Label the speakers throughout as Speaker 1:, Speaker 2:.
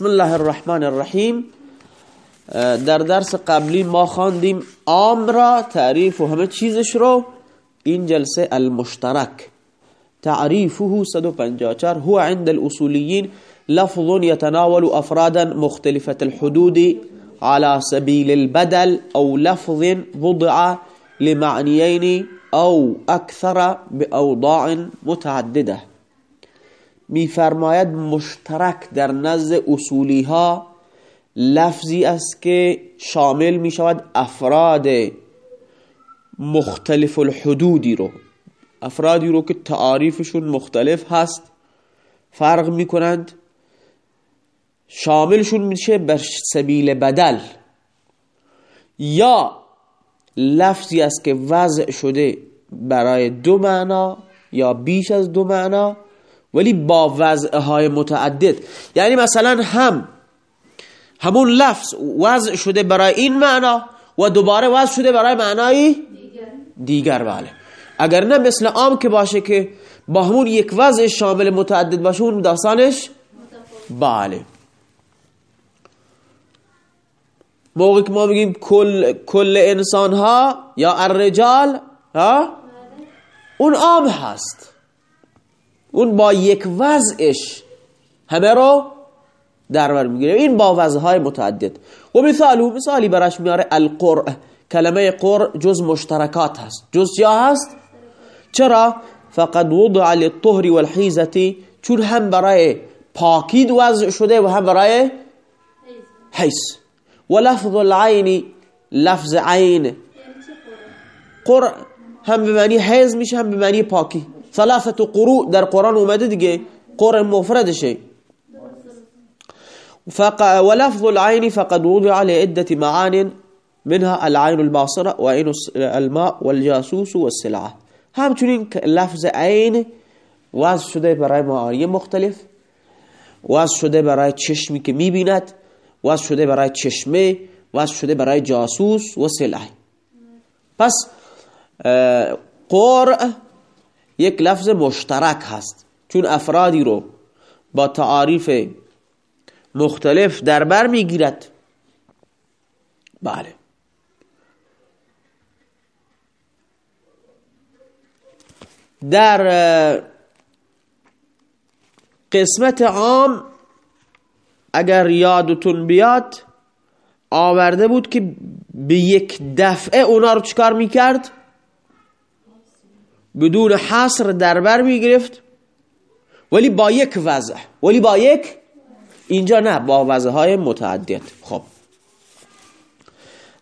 Speaker 1: بسم الله الرحمن الرحیم. در درس قبلی ما خواندیم عام را تعریف و همه چیزش رو. این جلسه المشترک. تعریفه 154 هو عند الاصوليين لفظ يتناول افرادا مختلفة الحدود على سبيل البدل أو لفظ وضع لمعنيين أو أكثر باوضاع متعددة. میفرماید مشترک در نزد اصولی ها لفظی است که شامل می شود افراد مختلف الحدودی رو. افرادی رو که تعاریفشون مختلف هست فرق می کنند شاملشون میشه بر سبیل بدل. یا لفظی است که وضع شده برای دو معنا یا بیش از دو معنا ولی با وضع های متعدد. یعنی مثلا هم همون لفظ وضع شده برای این معنا و دوباره وضع شده برای معنای دیگر, بله. اگر نه مثل عام که باشه که با همون یک وضع شامل متعدد باشه اون داستانش بله. موقع که ما بگیم کل, کل انسان ها یا الرجال ها؟ اون عام هست. اون با یک وضعش همه رو در بر می‌گیره. این با وضعهای متعدد. و مثالو مثالی براش میاره القرع کلمه قرع جز مشترکات هست. جز چیا هست؟ چرا؟ فقد وضع للطهر والحیزتی چون هم برای پاکید وضع شده و هم برای حیث و لفظ العین لفظ عین. قرع هم به معنی حیز میشه هم به معنی پاکی. ثلاثة قروء در قرآن اومده دیگه. قرء مفردشه فق ولفظ العين فقد وضع لعدة معان. منها العين الباصرة وعين الماء والجاسوس والسلعة. همچنین لفظ عین وضع شده برای معانی مختلف. وضع شده برای چشمی که میبیند. وضع شده برای چشمه. وضع شده برای جاسوس و سلعه. پس قرء یک لفظ مشترک هست. چون افرادی رو با تعاریف مختلف در بر می‌گیرد. بله. در قسمت عام اگر یادتون بیاد آورده بود که به یک دفعه اونا رو چکار می‌کرد؟ بدون حصر دربر می‌گرفت. ولی با یک وضع. ولی با یک؟ اینجا نه با وضع های متعدد. خب.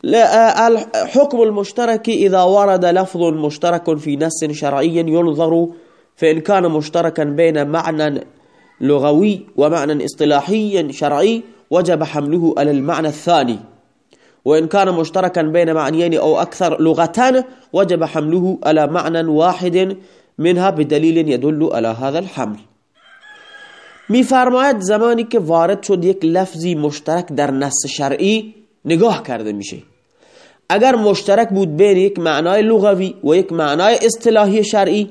Speaker 1: الحكم المشترك إذا ورد لفظ مشترك في نص شرعي ينظر فإن كان مشتركا بين معنى لغوي ومعنى اصطلاحي شرعي وجب حمله على المعنى الثاني وإن كان مشتركا بين معنيين أو أكثر لغة وجب حمله على معنى واحد منها بدلیل يدل على هذا الحمل. میفرماید زمانی که وارد شد یک لفظی مشترک در نص شرعی نگاه کرده میشه. اگر مشترک بود بین یک معنای لغوی و یک معنای اصطلاحی شرعی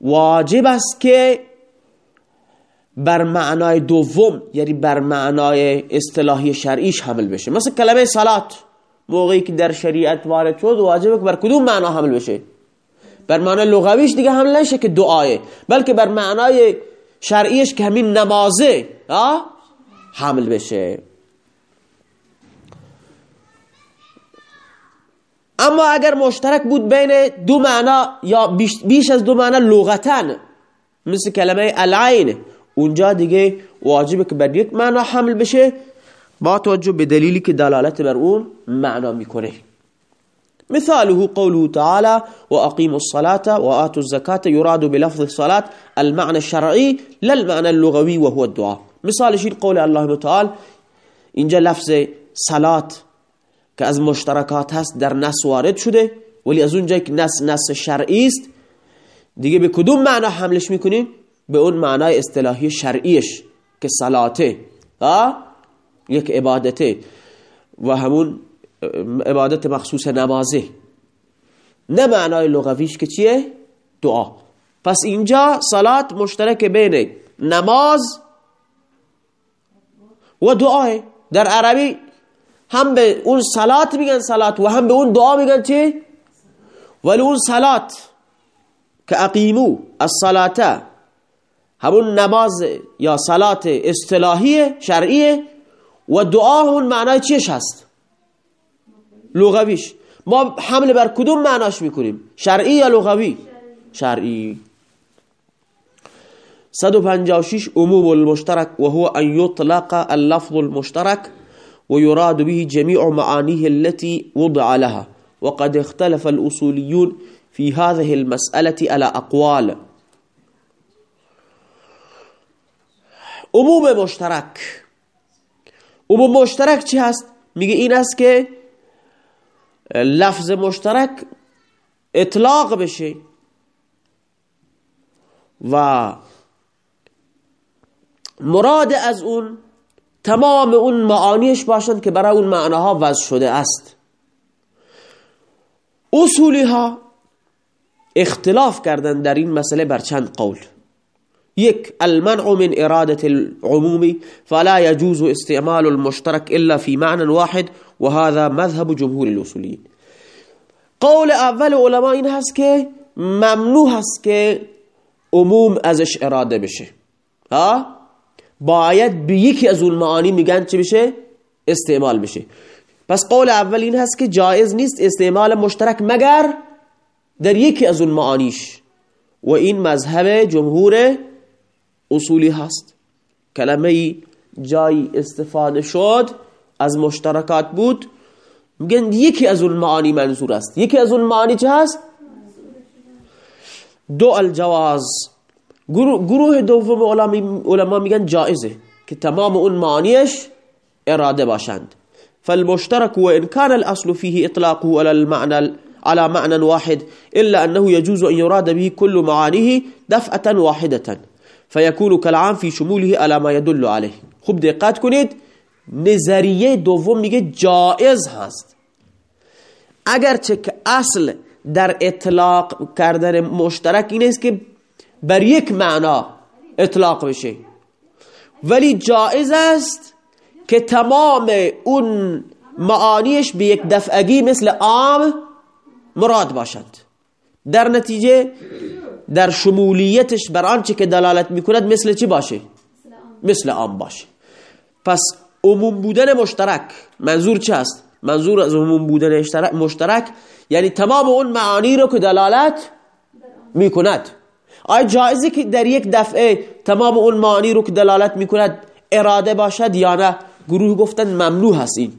Speaker 1: واجب است که بر معنای دوم یعنی بر معنای اصطلاحی شرعیش حمل بشه. مثل کلمه صلات موقعی که در شریعت وارد شد واجبه که بر کدوم معنا حمل بشه؟ بر معنای لغویش دیگه حمل نشه که دعایه بلکه بر معنای شرعیش که همین نمازه حمل بشه. اما اگر مشترک بود بین دو معنا یا بیش, از دو معنا لغتن مثل کلمه العین اونجا دیگه واجبه که بر یک معنا حمل بشه. با توجه به دلیلی که دلالت بر اون معنا می‌کنه. مثاله قوله تعالى وأقيموا الصلاة وآتوا الزكاة يراد بلفظ الصلاة المعنى الشرعي لا المعنى اللغوي وهو الدعاء. مثال شيء قول الله تعالى اینجا لفظ صلات که از مشترکات هست در نص وارد شده ولی از اونجا که نص نص شرعی است دیگه به کدوم معنا حملش می‌کنیم؟ به اون معنای اصطلاحی شرعیش که صلاته یک عبادته. و همون عبادت مخصوص نمازه نه معنای لغویش که چیه؟ دعا. پس اینجا صلات مشترک بین نماز و دعای در عربی هم به اون صلات میگن صلات و هم به اون دعا میگن چی؟ ولی اون صلات که اقیمو الصلاته همون نماز یا صلات اصطلاحی شرعیه و دعا همون معنای چیش هست؟ لغویش. ما حمل بر کدوم معناش میکنیم؟ شرعی یا لغوی؟ شرعی. 156 عموم المشترك وهو أن يطلق اللفظ المشترك ويراد به جميع معانيه التي وضع لها. وقد اختلف الأصوليون في هذه المسألة على أقوال. عموم مشترک. عموم مشترک چی هست؟ میگه این است که لفظ مشترک اطلاق بشه و مراد از اون تمام اون معانیش باشند که برای اون معناها وضع شده است. اصولی ها اختلاف کردن در این مسئله بر چند قول. یک المنع من اراده العموم فلا يجوز استعمال المشترك الا في معنى واحد وهذا مذهب جمهور الاصوليين قول اول علماء این هست که ممنوع هست که عموم ازش اراده بشه. ها؟ باید به یکی از اون معانی میگن چه بشه؟ استعمال بشه. پس قول اول این هست که جایز نیست استعمال مشترک مگر در یکی از اون معانیش و این مذهب جمهور اصولی هست. کلمه جای استفاده شد از مشترکات بود. میگن یکی از اون معانی منظور است. یکی از اون معانی چه هست؟ دو الجواز. گروه دوم علما میگن جائزه که تمام اون معانیش اراده باشند. فالمشترك وإن كان الأصل فيه إطلاقه على المعنى على معنى واحد إلا أنه يجوز أن يراد به كل معانيه دفعة واحدة فيكون كالعام في شموله على ما يدل عليه خوب دقت کنید نظریه دوم میگه جائز هست. اگرچه که اصل در اطلاق کردن مشترک این است که بر یک معنا اطلاق بشه. ولی جائز است که تمام اون معانیش به یک دفعگی مثل عام مراد باشد در نتیجه در شمولیتش بر آنچه که دلالت می‌کند مثل چی باشه؟ مثل عام باشه. پس عموم بودن مشترک منظور چه است؟ منظور از عموم بودن مشترک یعنی تمام اون معانی رو که دلالت می‌کند. آیا جایزی که در یک دفعه تمام اون معانی رو که دلالت می‌کند اراده باشد یا نه؟ گروه گفتن ممنوع هست این.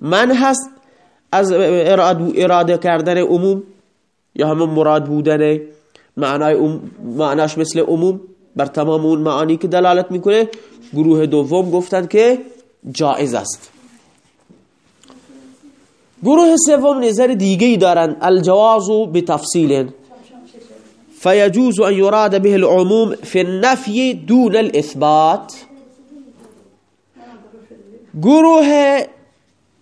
Speaker 1: من هست از اراده کردن عموم. یا همون مراد بودن معنای معناش مثل عموم بر تمام اون معانی که دلالت می‌کنه گروه دوم گفتن که جایز است. گروه سوم نظر دیگه ای دارن الجواز بتفصیل. فيجوز أن يراد به العموم في النفي دون الإثبات گروه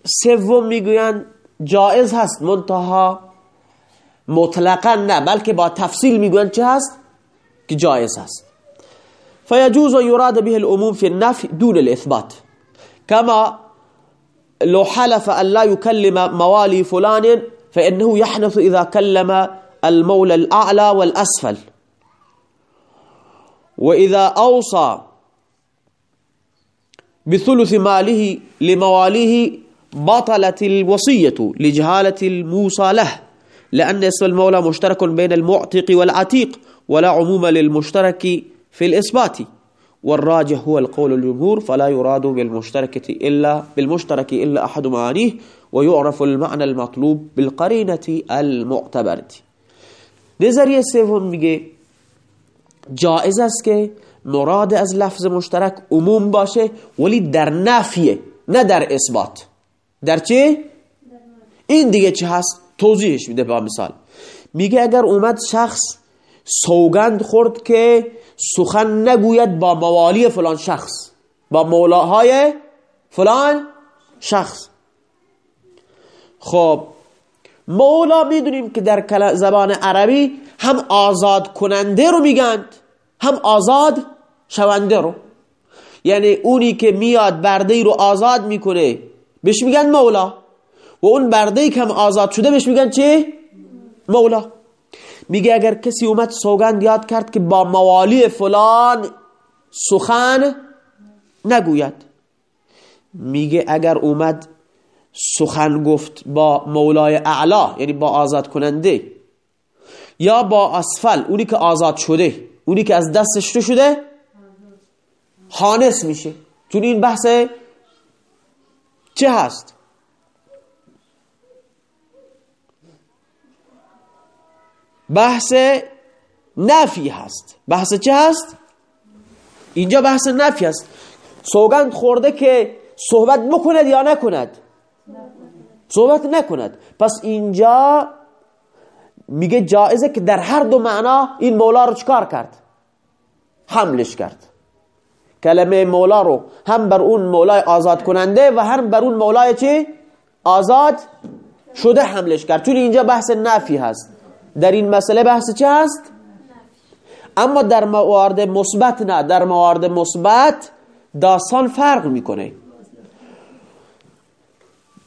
Speaker 1: سوم می‌گویند جائز هست منتها مطلقا نه بلکه با تفصیل میگویند چه هست؟ که جائز هست فيجوز أن يراد به العموم في النفي دون الإثبات. كما لو حلف أن لا يكلم موالي فلان فإنه يحنث إذا كلم المولى الأعلى والأسفل. وإذا أوصى بثلث ماله لمواليه بطلت الوصية لجهالة الموصى له. لأن اسم المولى مشترك بين المعتق والعتيق ولا عموم للمشترك في الإثبات والراجح هو القول الجمهور فلا يراد بالمشتركة إلا بالمشترك إلا أحد معانيه ويعرف المعنى المطلوب بالقرينة المعتبرة نظریه سوم میگه جائز است که مراد از لفظ مشترک عموم باشه ولی در نفیه نه در اثبات در چه؟ این دیگه چه هست؟ توضیحش میده با مثال. میگه اگر اومد شخص سوگند خورد که سخن نگوید با موالی فلان شخص با مولاهای فلان شخص. خب مولا می‌دونیم که در زبان عربی هم آزاد کننده رو میگند هم آزاد شونده رو. یعنی اونی که میاد برده رو آزاد می‌کنه بهش میگن مولا. و اون برده که هم آزاد شده بهش میگن چه؟ مولا. میگه اگر کسی اومد سوگند یاد کرد که با موالی فلان سخن نگوید. میگه اگر اومد سخن گفت با مولای اعلا یعنی با آزاد کننده یا با اسفل اونی که آزاد شده اونی که از دستش تو شده خانس میشه. چون این بحث چه هست؟ بحث نفی هست. بحث چه هست؟ اینجا بحث نفی هست. سوگند خورده که صحبت بکند یا نکند؟ صحبت نکند. پس اینجا میگه جایزه که در هر دو معنا این مولا رو چکار کرد؟ حملش کرد. کلمه مولا رو هم بر اون مولای آزاد کننده و هم بر اون مولای چی؟ آزاد شده حملش کرد. چون اینجا بحث نفی هست. در این مسئله بحث چه هست؟ اما در موارد مثبت نه. در موارد مثبت داستان فرق می‌کنه.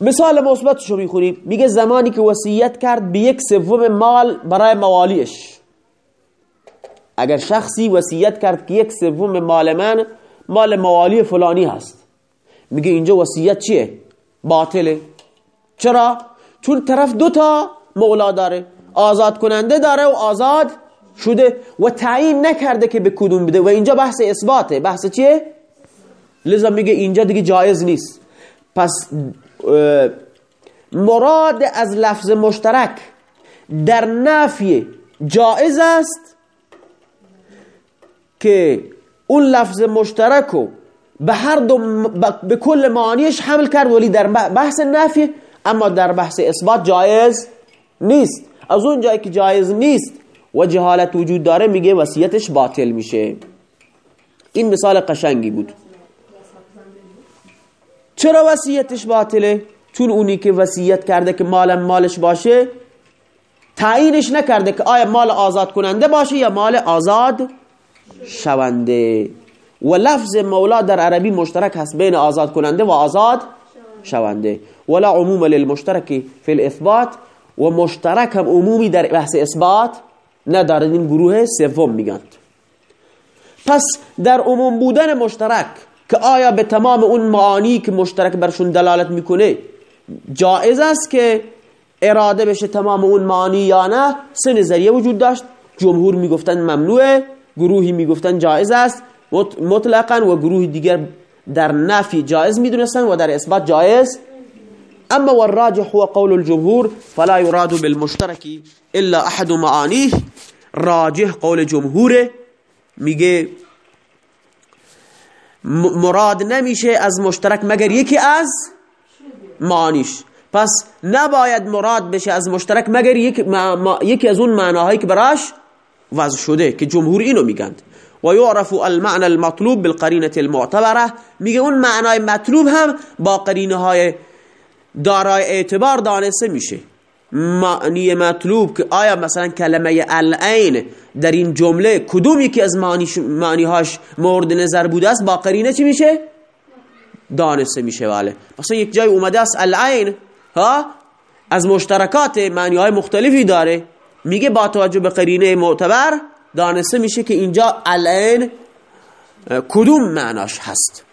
Speaker 1: مثال مثبتش رو می‌خونیم. میگه زمانی که وصیت کرد به یک سوم مال برای موالیش. اگر شخصی وصیت کرد که یک سوم مال من مال موالی فلانی هست. میگه اینجا وصیت چیه؟ باطله. چرا؟ چون طرف دوتا مولا داره. آزاد کننده داره و آزاد شده و تعیین نکرده که به کدوم بده. و اینجا بحث اثباته. بحث چیه؟ لذا میگه اینجا دیگه جایز نیست. پس مراد از لفظ مشترک در نفی جایز است که اون لفظ مشترک رو به هر دو به کل معانیش حمل کرد. ولی در بحث نفی اما در بحث اثبات جایز نیست. از اون جایی که جایز نیست و جهالت وجود داره میگه وصیتش باطل میشه. این مثال قشنگی بود. چرا وصیتش باطله؟ چون اونی که وصیت کرده که مال مالش باشه تعیینش نکرده که آیا مال آزاد کننده باشه یا مال آزاد شونده. و لفظ مولا در عربی مشترک هست بین آزاد کننده و آزاد شونده. ولا عموم للمشترک فی الاثبات. و مشترک هم عمومی در بحث اثبات ندارد این گروه سوم میگن. پس در عموم بودن مشترک که آیا به تمام اون معانی که مشترک برشون دلالت می‌کنه جائز است که اراده بشه تمام اون معانی یا نه؟ سه نظریه وجود داشت. جمهور می‌گفتن ممنوعه. گروهی می‌گفتن جائز است. مطلقا و گروه دیگر در نفی جائز می‌دونستن و در اثبات جائز أما والراجح هو قول الجمهور فلا يراد بالمشترك إلا أحد معانيه. راجح قول جمهور میگه مراد نمیشه از مشترک مگر یکی از معانیش. پس نباید مراد بشه از مشترک مگر یکی از اون معناهایی که براش وضع شده که جمهور اینو میگند. و یعرف المعنى المطلوب بالقرینة المعتبره. میگه اون معنای مطلوب هم با قرینه های دارای اعتبار دانسته میشه. معنی مطلوب که آیا مثلا کلمه العین در این جمله کدومی که از معنی هاش مورد نظر بوده است با قرینه چی میشه؟ دانسته میشه واله مثلا یک جای اومده است العین ها؟ از مشترکات معنی های مختلفی داره. میگه با توجه به قرینه معتبر دانسته میشه که اینجا العین کدوم معناش هست؟